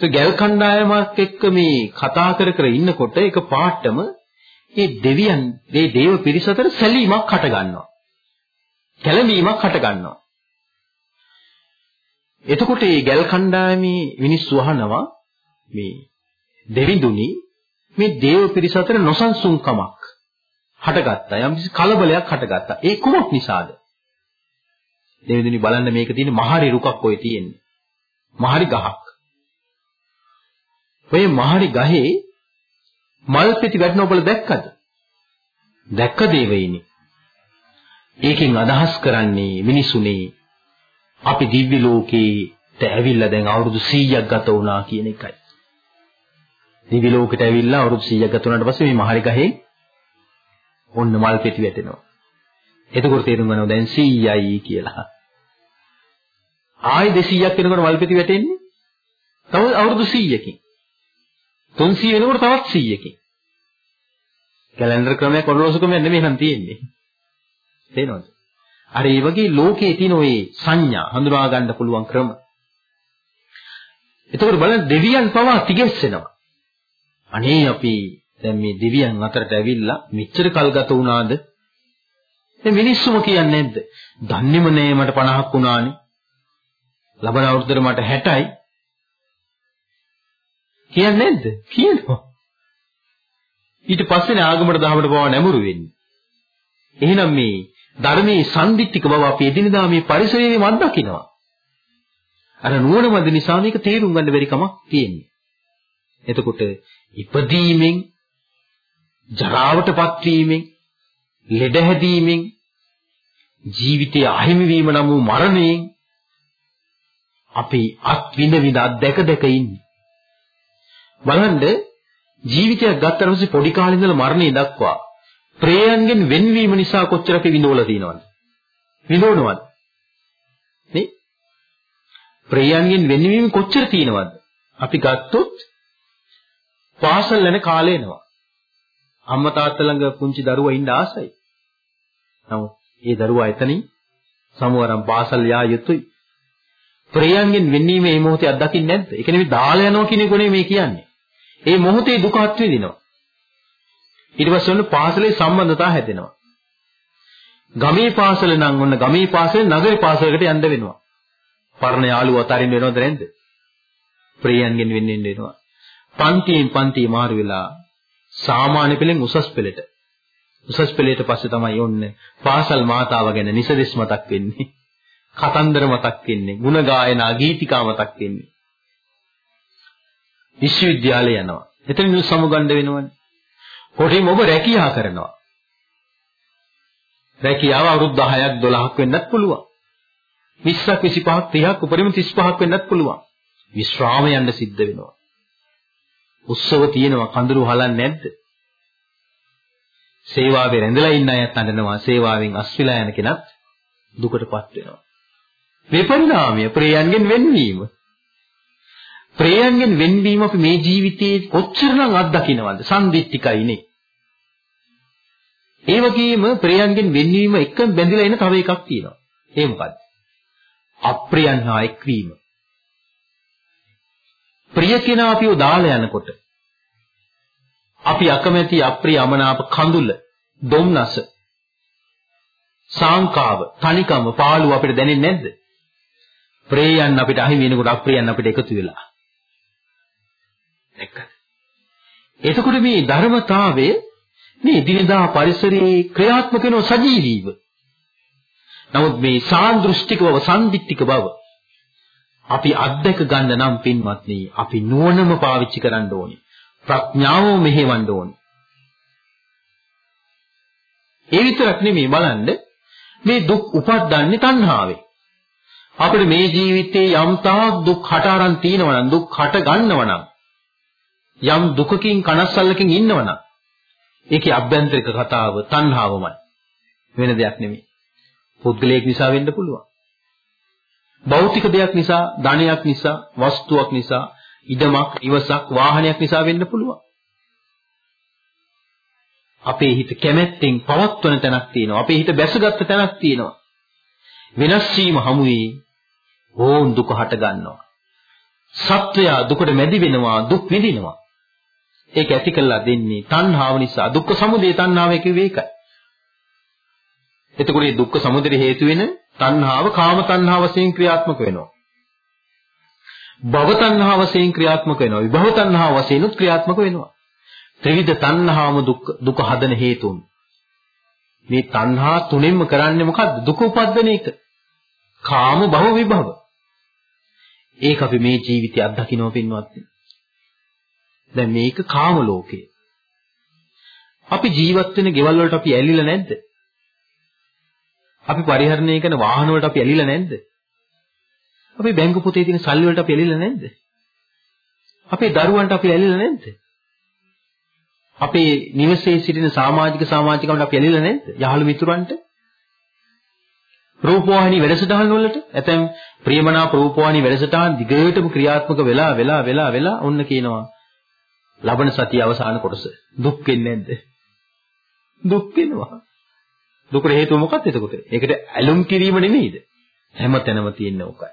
B: ඒ ගැල් කණ්ඩායමක් එක්ක මේ කතා කර කර ඉන්නකොට ඒක පාටම ඒ දෙවියන් මේ දේව පිරිස අතර සැලීමක් හට ගන්නවා. කැළඹීමක් හට ගන්නවා. එතකොට මේ ගැල් කණ්ඩායමේ මිනිස්සු අහනවා මේ දෙවිඳුනි මේ දේව පිරිස අතර නොසන්සුන්කමක් හටගත්තා. යම් කිසි කලබලයක් හටගත්තා. ඒ කුමක් නිසාද? දෙවිඳුනි බලන්න මේක තියෙන මහරි රුකක් ඔය තියෙන්නේ. මහරි ගහක්. ඔය මහරි ගහේ මල් පෙති වැටෙන ඔබල දැක්කද? දැක්ක දේවයිනි. ඒකෙන් අදහස් කරන්නේ මිනිසුනේ අපි දිව්‍ය ලෝකේට ඇවිල්ලා දැන් අවුරුදු 100ක් ගත වුණා කියන එකයි. දිව්‍ය ලෝකෙට ඇවිල්ලා අවුරුදු 100ක් ගත වුණාට පස්සේ මේ මහරි ගහේ ඔන්න මල් පෙති වැටෙනවා. එතකොට තේරුම් ගන්නවා දැන් 100යි කියලා. ආයි 200ක් වෙනකොට මල් පෙති වැටෙන්නේ. තව අවුරුදු 100කින්. 300 වෙනකොට තවත් 100කින්. කැලෙන්ඩර් ක්‍රමයක් ඔරලෝසු ක්‍රමයක් නෙමෙයි නම් තියෙන්නේ. තේනවද? අර ඒ වගේ ලෝකයේ තියෙන ওই සංඥා හඳුනා ගන්න පුළුවන් ක්‍රම. එතකොට බලන්න දෙවියන් පවා තිගෙස්සෙනවා. අනේ අපි දැන් මේ දෙවියන් අතරට ඇවිල්ලා මෙච්චර කල් ගත වුණාද? මේ මිනිස්සුම කියන්නේ නැද්ද? දන්නේම නෑ මට 50ක් වුණානේ. ලබන අවුරුද්දට මට 60යි. කියන්නේ නැද්ද? කියනවා. ඊට පස්සේ ආගමට දහමට පවා නැඹුරු වෙන්නේ. එහෙනම් මේ ධර්මයේ සම්දිත්තික බව අපි එදිනදා මේ පරිසරයේම අත්දකිනවා. අර නුවණ මැද නිසා මේක තේරුම් ගන්න බැරි කමක් තියෙන්නේ. එතකොට ඉපදීමෙන් ජරාවටපත් වීමෙන් ලෙඩ හැදීමෙන් ජීවිතය අහිමි වීම නම් වූ මරණයෙන් අපි අත් විඳ විඳ අත්දැක දැක ඉන්නේ. බලන්න ජීවිතයක් ගත්තට පස්සේ පොඩි කාලේ ඉඳලා මරණය දක්වා ප්‍රේයන්ගෙන් වෙන්වීම නිසා කොච්චර අපි විඳවලා තියෙනවද? විඳවනවද? නේ? ප්‍රේයන්ගෙන් වෙන්වීම කොච්චර තියෙනවද? අපි ගත්තොත් පාසල් යන කාලේ එනවා. අම්මා තාත්තා ළඟ පුංචි දරුවා ඉන්න ආසයි. නමුත් ඒ දරුවා එතනින් සමවරම් පාසල් යා යුතුයි. ප්‍රියයන්ගෙන් වෙන්නීම මේ මොහොතේ අත්දකින්නේ නැද්ද? ඒක නෙවෙයි දාලා යනවා කියන එක නෙවෙයි මේ කියන්නේ. ඒ මොහොතේ දුක අත්විඳිනවා. ඊට පස්සේ ඔන්න පාසලේ සම්බන්ධතාව හැදෙනවා. ගමේ පාසල නම් ඔන්න ගමේ පාසලේ නගරේ පාසලකට යන්න වෙනවා. පරණ යාළුවෝ අතරින් වෙනවද නැද්ද? ප්‍රියයන්ගෙන් වෙන්නෙන්න වෙනවා. පන්තියෙන් පන්තිය මාරු වෙලා සාමාන්‍ය පෙළෙන් උසස් පෙළට. උසස් පෙළේට පස්සේ තමයි යොන්නේ පාසල් මාතාව ගැන නිසදෙස් මතක් වෙන්නේ. කතන්දර මතක් වෙන්නේ. ಗುಣ ගායනා ගීතිකා මතක් වෙන්නේ. විශ්වවිද්‍යාලය යනවා. එතන සමුගන්න වෙනවනේ. කොටිම ඔබ රැකියාව කරනවා. රැකියාව අවුරුදු 10ක් 12ක් වෙන්නත් පුළුවන්. 20ක් 25ක් 30ක් උපරිම 35ක් වෙන්නත් පුළුවන්. විශ්‍රාම යන්න සිද්ධ වෙනවා. උත්සව තියෙනවා කඳුළු හලන්නේ නැද්ද? සේවාවේ රැඳලා ඉන්න අයත් අඬනවා සේවාවෙන් අස්විලා යන කෙනත් දුකටපත් වෙනවා. විපරිණාමය ප්‍රේයන්ගෙන් වෙන්වීම. ප්‍රේයන්ගෙන් වෙන්වීම අපි මේ ජීවිතයේ කොච්චරනම් අත්දකින්නවද? සම්දිත්තිකයිනේ. ඒ වගේම ප්‍රේයන්ගෙන් වෙන්වීම එක බැඳිලා එන තව එකක් තියෙනවා. ඒ මොකද්ද? අප්‍රියන් හා එක්වීම. ප්‍රිය කෙනා අපිව දාලා යනකොට අපි අකමැති අප්‍රිය අමනාප කඳුල, දුම්නස, සාංකාව, තනිකම, පාළුව අපිට දැනෙන්නේ නැද්ද? ප්‍රේයන් අපිට අහිමි වෙනකොට අප්‍රියන් අපිට එකතු වෙලා. එක්කද? එතකොට මේ ධර්මතාවය මේ දිනදා පරිසරයේ ක්‍රියාත්මක වෙන සජීවීව. නමුත් මේ සාන්දෘෂ්ටික බව, සම්දිත්තික බව අපි අත්දැක ගන්න නම් පින්වත්නි අපි නුවණම පාවිච්චි කරන්න ඕනේ. ප්‍රඥාව මෙහෙවන්න ඕනේ. ඒ විතරක් නෙමෙයි බලන්න මේ දුක් උපද්දන්නේ තණ්හාවෙන්. අපිට මේ ජීවිතේ යම් තාක් දුක් හට අරන් තිනවනම් දුක් හට ගන්නවනම් යම් දුකකින් කනස්සල්ලකින් ඉන්නවනම් ඒකේ අභ්‍යන්තරික කතාව තණ්හාවමයි. වෙන දෙයක් නෙමෙයි. පුද්ගලයෙක් නිසා වෙන්න පුළුවන්. භෞතික දෙයක් නිසා, ධනයක් නිසා, වස්තුවක් නිසා, ඉඩමක්, ඉවසක්, වාහනයක් නිසා වෙන්න පුළුවන්. අපේ හිත කැමැත්තෙන් පවත්වන තැනක් තියෙනවා. අපේ හිත බැසගත්ත තැනක් තියෙනවා. වෙනස් වීම හමුවේ ඕන් දුක හට ගන්නවා. සත්වයා දුකට මැදි වෙනවා, දුක් විඳිනවා. ඒක ඇති කළා දෙන්නේ තණ්හාව නිසා. දුක්ඛ සමුදය තණ්හාව කිව්වේ ඒකයි. එතකොට මේ දුක්ඛ සමුදය හේතු වෙන තණ්හාව කාම තණ්හාව වශයෙන් ක්‍රියාත්මක වෙනවා. භව තණ්හාව වශයෙන් ක්‍රියාත්මක වෙනවා. විභව තණ්හාව වශයෙන් උත් ක්‍රියාත්මක වෙනවා. ත්‍රිවිධ තණ්හාම දුක් දුක හදන හේතුන්. මේ තණ්හා තුනෙන්ම කරන්නේ මොකද්ද? දුක උපද්දන එක. කාම භව විභව. ඒක අපි මේ ජීවිතය අත්දකින්න පින්වත්නි. දැන් මේක කාම ලෝකය. අපි ජීවත් වෙන ගෙවල් වලට අපි ඇලිලා නැද්ද? අපි පරිහරණය කරන වාහන වලට අපි ඇලිලා නැද්ද? අපේ බැංකු පොතේ තියෙන සල්ලි වලට අපි ඇලිලා නැද්ද? අපේ දරුවන්ට අපි ඇලිලා නැද්ද? අපේ නිවසේ සිටින සමාජික සමාජිකවන්ට අපි ඇලිලා නැද්ද? යහළු මිතුරන්ට? රූපවාහිනී වැඩසටහන් වලට ඇතැම් ප්‍රියමනාප රූපවාහිනී වැඩසටහන් දිගටම ක්‍රියාත්මක වෙලා වෙලා වෙලා වෙලා ඔන්න කියනවා ලබන සතිය අවසාන කොටස දුක් වෙන්නේ නැද්ද? දුක් වෙනවා. දුකට හේතුව මොකක්ද එතකොට? ඒකට ඇලුම් කිරීම නෙමෙයිද? හැමතැනම තියෙන ඕකයි.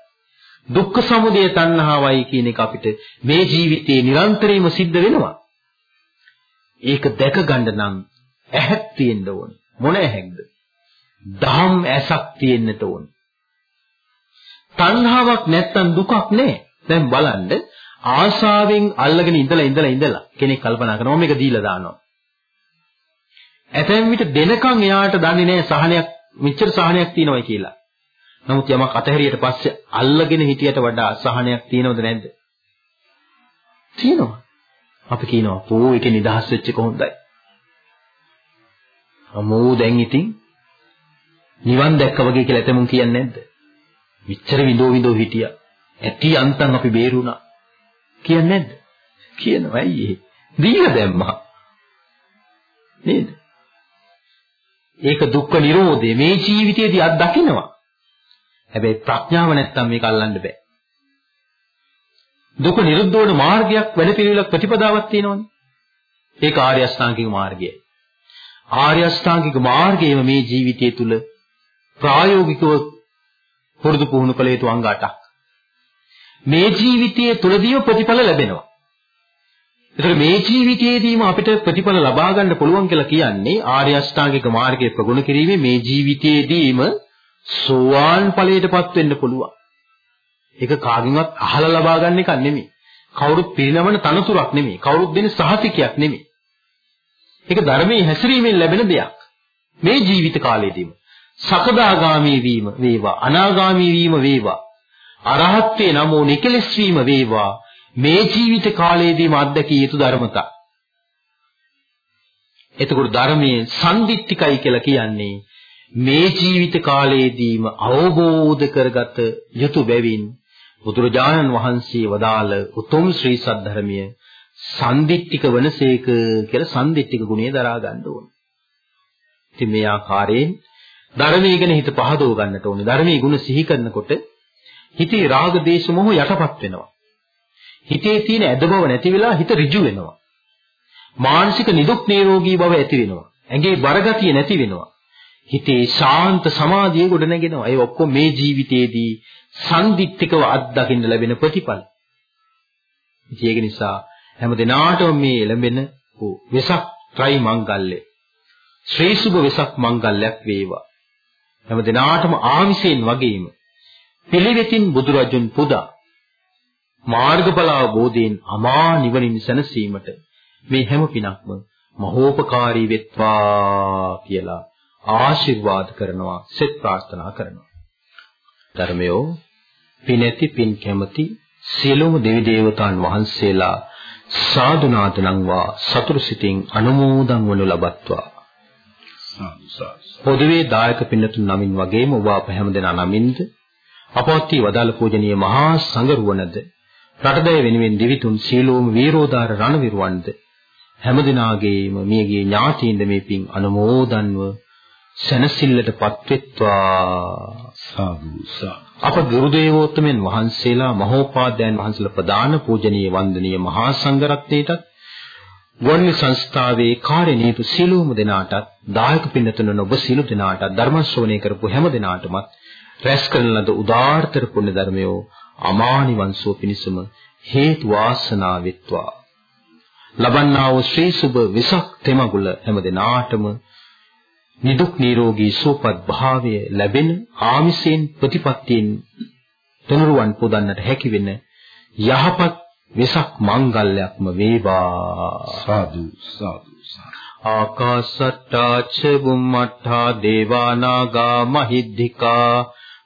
B: දුක්ඛ සමුදය තණ්හාවයි කියන එක අපිට මේ ජීවිතේ නිරන්තරයෙන්ම සිද්ධ වෙනවා. ඒක දැක ගන්න නම් ඇහක් තියෙන්න ඕනේ. මොන ඇහැක්ද? දහම් ඇසක් තියෙන්නට ඕනේ. තණ්හාවක් නැත්තම් දුකක් නැහැ. දැන් බලන්න ආශාවෙන් අල්ලගෙන ඉඳලා ඉඳලා ඉඳලා කෙනෙක් කල්පනා කරනවා මේක දීලා දානවා. ඇතැම් විට දෙනකන් එයාට දන්නේ නැහැ සහනයක් මෙච්චර සහනයක් තියෙනවයි කියලා. නමුත් යමක් අතහැරියට පස්සේ අල්ලගෙන හිටියට වඩා සහනයක් තියෙනවද නැද්ද? තියෙනවා. අපි කියනවා පෝ ඒකේ නිදහස් වෙච්ච එක හොඳයි. අමෝ දැන් ඉතින් නිවන් දැක්ක වගේ කියලා එතමුන් කියන්නේ නැද්ද? මෙච්චර විඳෝ විඳෝ හිටියා. ඇටි අන්තම් අපි බේරුණා. කියන්නේ නැද්ද? කියනවා ඇයි ඒ? දීලා දැම්මා. නේද? ඒක දුක්ඛ නිරෝධය මේ ජීවිතයේදී අත් දකින්නවා. හැබැයි ප්‍රඥාව නැත්තම් මේක අල්ලන්න බෑ. දුක නිරුද්ධ වන මාර්ගයක් වැඩපිළිවෙලක් ප්‍රතිපදාවක් තියෙනවනේ. ඒක ආර්ය අෂ්ටාංගික මාර්ගයයි. ආර්ය අෂ්ටාංගික මාර්ගයම මේ ජීවිතය තුළ ප්‍රායෝගිකව පුරුදු පුහුණු කළ යුතු අංග 8ක්. මේ ජීවිතයේ තුලදීම ප්‍රතිඵල ලැබෙනවා. ඒතර මේ ජීවිතයේදීම අපිට ප්‍රතිඵල ලබා ගන්න පුළුවන් කියලා කියන්නේ ආර්ය අෂ්ටාංගික මාර්ගයේ ප්‍රගුණ කිරීමේ මේ ජීවිතයේදීම සෝවාන් ඵලයටපත් වෙන්න පුළුවන්. ඒක කාගෙන්වත් අහලා ලබා ගන්න එකක් නෙමෙයි. කවුරුත් පිරිනමන තනතුරක් නෙමෙයි. කවුරුත් දෙන සහතිකයක් නෙමෙයි. ඒක ධර්මයේ හැසිරීමෙන් ලැබෙන දෙයක්. මේ ජීවිත කාලයේදීම සකදාගාමී වීම වේවා අනාගාමී වීම වේවා අරහත්ත්වේ නමෝ නිකලස් වීම වේවා මේ ජීවිත කාලයේදීම අත්දැකිය යුතු ධර්මතා. එතකොට ධර්මයේ සම්දිත්තිකයි කියලා කියන්නේ මේ ජීවිත කාලයේදීම අවබෝධ කරගත යුතු බැවින් බුදුරජාණන් වහන්සේ වදාළ උතුම් ශ්‍රී සද්ධර්මය සම්දිට්ඨික වනසේක කියලා සම්දිට්ඨික ගුණය දරා ගන්න ඕන. ඉතින් මේ ආකාරයෙන් ධර්මයේ ගැන හිත පහදව ගන්නට ඕනේ. ධර්මයේ ගුණ සිහි කරනකොට හිතේ රාග දේශ මොහ යටපත් වෙනවා. හිතේ තියෙන ඇද බව නැති වෙලා හිත ඍජු වෙනවා. මානසික නිදුක් නිරෝගී බව ඇති වෙනවා. ඇඟේ බරගතිය නැති වෙනවා. හිතේ ශාන්ත සමාධිය ගොඩනගෙනවා. ඒ ඔක්කොම මේ ජීවිතයේදී සම්දිත්තිකව අත්දකින්න ලැබෙන ප්‍රතිඵල. ඒක නිසා හැම දිනාටම මේ ලැබෙන වෙසක් ත්‍රි මංගල්‍ය ශ්‍රී සුභ වෙසක් මංගල්‍යයක් වේවා. හැම දිනාටම ආමිෂයෙන් වගේම පිළිවෙතින් බුදුරජුන් පුදා මාර්ගඵල අවබෝධයෙන් අමා නිවනින් සැනසීමට මේ හැම පිනක්ම මහෝපකාරී වෙත්වා කියලා ආශිර්වාද කරනවා සෙත් ප්‍රාර්ථනා කරනවා. ධර්මයෝ පිනැති පින් කැමති සියලුම දෙවි දේවතාන් වහන්සේලා සාදුනාද නංවා සතුරු සිතින් අනුමෝදන් වනු ලබත්වා. පොදුවේ දායක පින්නතුන් නමින් වගේම ඔබ අප හැමදෙනා නමින්ද අපවත්ී වදාළ පූජනීය මහා සංඝරුවනද රටදෑ වෙනුවෙන් දිවිතුන් සීලෝම වීරෝදාර රණවිරුවන්ද? හැමදිනාගේම මියගේ ඥාතීන්ද මේ පින් අනුමෝදන්ව සනසිල්ලටපත් වෙත්වා
A: සාදු
B: අප ගුරු දේවෝත්තමයන් වහන්සේලා මහෝපාද්‍යයන් වහන්සේලා ප්‍රදාන පූජනීය වන්දනීය මහා සංඝරත්නයටත් ගුවන්වි සංස්ථාවේ කාර්යනීය සියලුම දෙනාටත් දායක පින්නතුන් ඔබ සියලු දෙනාටත් ධර්ම ශ්‍රවණය කරපු හැම දෙනාටමත් රැස් කරන ලද උදාාරතර පුණ්‍ය ධර්මයෝ අමානිවන් සුව පිණිසම හේතු වාසනා වෙත්වා. ලබන්නා වූ ශ්‍රී සුබ විසක් තෙමගුල හැම දිනාටම නිදුක් නිරෝගී සුවපත් භාවය ලැබෙන ආමිසයෙන් ප්‍රතිපත්තියෙන් තුනුරුවන් පුදන්නට හැකි වෙන යහපත් විසක් මංගල්‍යක්ම වේවා.
A: සාදු සාදු.
B: ආකාසට්ටා ච බුම්මට්ටා දේවානාගා මහිද්దికා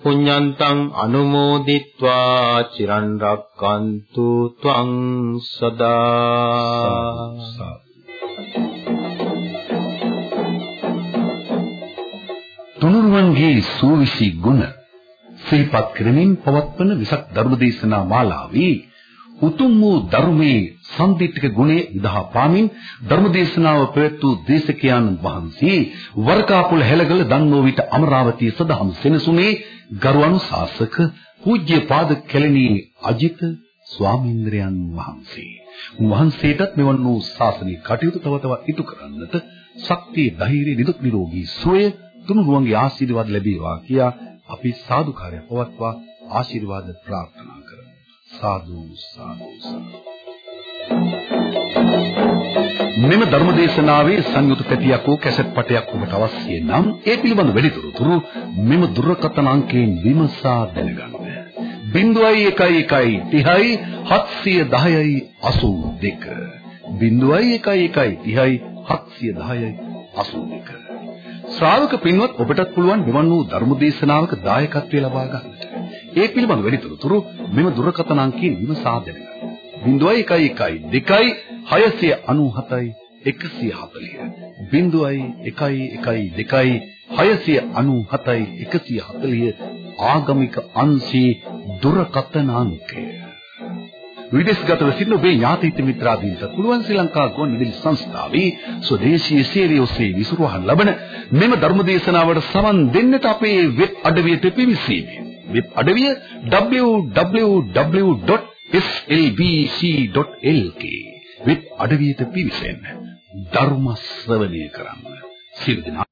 B: පුඤ්ඤන්තං අනුමෝදිත්වා චිරන් රක්칸තු ත්වං සදා
A: තුනුරුවන්ගේ සූවිසි ගුණ සිහිපත් කරමින් පවත්වන විසක් ධර්මදේශනා මාලාවේ උතුම් වූ ධර්මයේ සම්දිත්තික ගුණේ ඉදහා පාමින් ධර්මදේශනාව පැවැත් වූ දේශකයන් වහන්සේ වරකාපුල හැලගල දන්නෝ විට අමරාවතිය සදහම් සෙනසුනේ ගරු අනුශාසක පූජ්‍ය පාද කෙලණී අජිත ස්වාමීන්ද්‍රයන් වහන්සේ. වහන්සේටත් මෙවන් වූ ශාසනික කටයුතු තව තවත් ඉටු කරන්නට ශක්තිය ධෛර්ය නිදුක් නිරෝගී සුවය තුනුරුවන්ගේ ආශිර්වාද ලැබේවා කියා අපි සාදුකාරය පවත්වා ආශිර්වාද ප්‍රාර්ථනා කරමු. සාදු සාදු මෙම ධර්මදේශනාවේ සංයුත පැටියක් හෝ කැසට් පටයක් ඔබට අවශ්‍ය නම් ඒ පිළිබඳ වැඩිදුරටුරු මෙම දුරකථන අංකයෙන් විමසා දැනගන්න. 0111 30 710යි 82 0111 30 710යි 82 ශ්‍රාවක පින්වත් ඔබටත් පුළුවන් මෙවන් වූ ධර්ම දේශනාවක දායකත්වය ලබා ගන්නට. ඒ පිළිබඳ වැඩිදුරටුරු මෙම දුරකථන අංකයෙන් විමසා දැනගන්න. 0112 697යි 140 0112 697යි ආගමික අංශී දුරකථන අංකය විදේශගතව සිටින ඔබේ ඥාතිත මිත්‍රාදීන්ට පුළුවන් ශ්‍රී ලංකා ගුවන්විදුලි සංස්ථාවේ ස්වදේශීය සේවය ඔස්සේ විසුරුවහන් ලබන මෙම ධර්මදේශනාවට සමන් දෙන්නට අපේ වෙබ් අඩවියට පිවිසීමේ. වෙබ් අඩවිය www.slbc.lk වෙබ් අඩවියට පිවිසෙන්න ධර්ම ශ්‍රවණය කරන්න. සියලු දෙනා